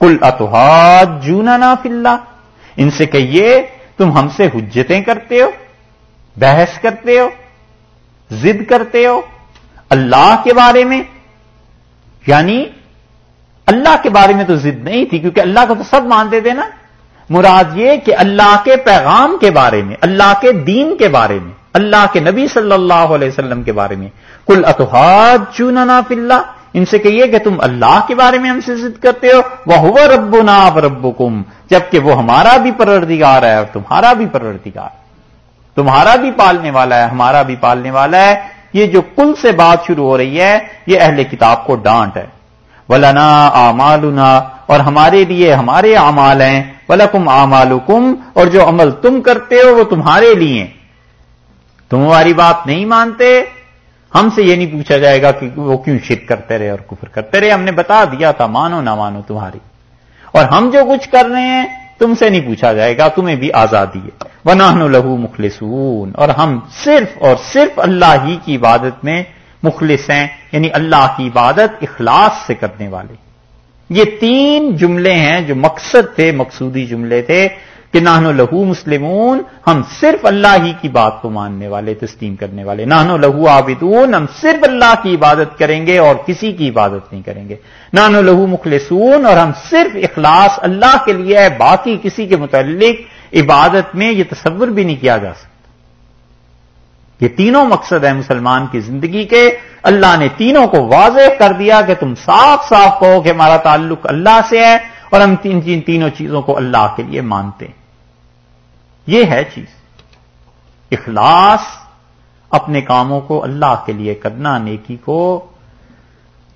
کل اتحاد جونا نا فلّہ ان سے کہیے، تم ہم سے حجتیں کرتے ہو، بحث کرتے ہو، ضد کرتے ہو، اللہ کے بارے میں یعنی اللہ کے بارے میں تو ضد نہیں تھی، کیونکہ اللہ کو تو سب مانتے تھے نا۔ مراد یہ کہ اللہ کے پیغام کے بارے میں، اللہ کے دین کے بارے میں، اللہ کے نبی صلی اللہ علیہ وسلم کے بارے میں۔ کل اتحاد چوننا فلّہ ان سے کہیے کہ تم اللہ کے بارے میں ہم سے ضد کرتے ہو وہ رب نا رب کم جبکہ وہ ہمارا بھی پروردگار ہے اور تمہارا بھی پروردگار۔ تمہارا بھی پالنے والا ہے، ہمارا بھی پالنے والا ہے۔ یہ جو کل سے بات شروع ہو رہی ہے، یہ اہل کتاب کو ڈانٹ ہے۔ ولنا آمالنا، اور ہمارے لیے ہمارے اعمال ہیں۔ ولکم آمالکم اور جو عمل تم کرتے ہو، وہ تمہارے لیے۔ تم ہماری بات نہیں مانتے ہم سے یہ نہیں پوچھا جائے گا کہ وہ کیوں شرک کرتے رہے اور کفر کرتے رہے، ہم نے بتا دیا تھا، مانو نہ مانو تمہاری۔ اور ہم جو کچھ کر رہے ہیں، تم سے نہیں پوچھا جائے گا، تمہیں بھی آزادی ہے۔ ونہن لہو مخلصون۔ اور ہم صرف اور صرف اللہ ہی کی عبادت میں مخلص ہیں یعنی اللہ کی عبادت اخلاص سے کرنے والے۔ یہ تین جملے ہیں جو مقصد تھے، مقصودی جملے تھے۔ کہ نہنو لہو مسلمون، ہم صرف اللہ ہی کی بات کو ماننے والے، تسلیم کرنے والے۔ نہنو لہو عابدون، ہم صرف اللہ کی عبادت کریں گے اور کسی کی عبادت نہیں کریں گے۔ نہنو لہو مخلصون اور ہم صرف اخلاص اللہ کے لیے ہے، باقی کسی کے متعلق عبادت میں یہ تصور بھی نہیں کیا جا سکتا۔ یہ تینوں مقصد ہے مسلمان کی زندگی کے۔ اللہ نے تینوں کو واضح کر دیا کہ تم صاف صاف کہو کہ ہمارا تعلق اللہ سے ہے اور ہم تین تین تینوں چیزوں کو اللہ کے لیے مانتے ہیں۔ یہ ہے چیز۔ اخلاص اپنے کاموں کو اللہ کے لیے کرنا، نیکی کو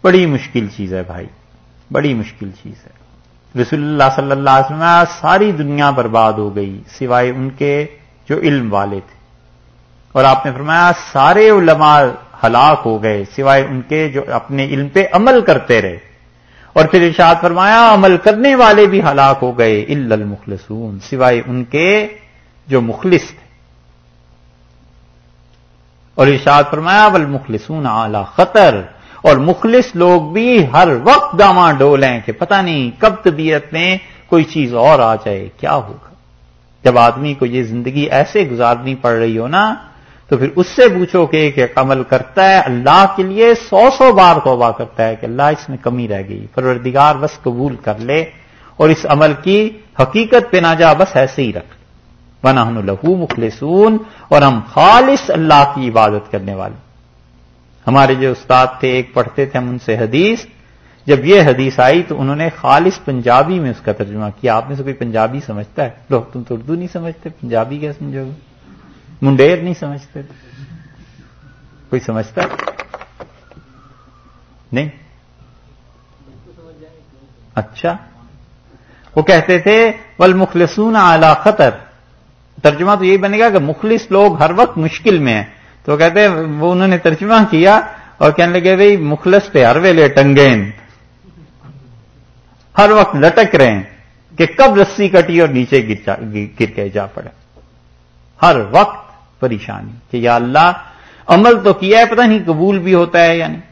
بڑی مشکل چیز ہے بھائی، بڑی مشکل چیز ہے۔ رسول اللہ صلی اللہ علیہ وسلم ساری دنیا برباد ہو گئی، سوائے ان کے جو علم والے تھے۔ اور آپ نے فرمایا سارے علماء ہلاک ہو گئے، سوائے ان کے جو اپنے علم پہ عمل کرتے رہے۔ اور پھر ارشاد فرمایا عمل کرنے والے بھی ہلاک ہو گئے المخلصون، سوائے ان کے جو مخلص تھے۔ اور ارشاد فرمایا بل مخلصون اعلی خطر۔ اور مخلص لوگ بھی ہر وقت داما ڈولیں کہ پتہ نہیں کب طبیعت میں کوئی چیز اور آ جائے، کیا ہوگا؟ جب آدمی کو یہ زندگی ایسے گزارنی پڑ رہی ہو نا، تو پھر اس سے پوچھو کہ ایک عمل کرتا ہے، اللہ کے لیے سو سو بار توبہ کرتا ہے کہ اللہ اس میں کمی رہ گئی، پروردگار بس قبول کر لے اور اس عمل کی حقیقت پہ نہ جا بس ایسے ہی رکھ۔ بنا ہم لہو مخلصون اور ہم خالص اللہ کی عبادت کرنے والے ہمارے جو استاد تھے، ایک پڑھتے تھے ہم ان سے حدیث۔ جب یہ حدیث آئی تو انہوں نے خالص پنجابی میں اس کا ترجمہ کیا۔ آپ میں سے کوئی پنجابی سمجھتا ہے؟ لوگ تم تو اردو نہیں سمجھتے، پنجابی کیا سمجھو گے؟ منڈیر نہیں سمجھتے؟ کوئی سمجھتا نہیں؟ اچھا۔ وہ کہتے تھے ول مخلصون اعلی خطر۔ ترجمہ تو یہی بنے گا کہ مخلص لوگ ہر وقت مشکل میں ہیں۔ تو کہتے ہیں، وہ انہوں نے ترجمہ کیا اور کہنے لگے بھائی مخلص پہ ہر ویلے ٹنگین۔ ہر وقت لٹک رہے ہیں کہ کب رسی کٹی اور نیچے گر کے جا پڑے۔ ہر وقت پریشانی کہ یا اللہ، عمل تو کیا ہے، پتہ نہیں، قبول بھی ہوتا ہے یا نہیں۔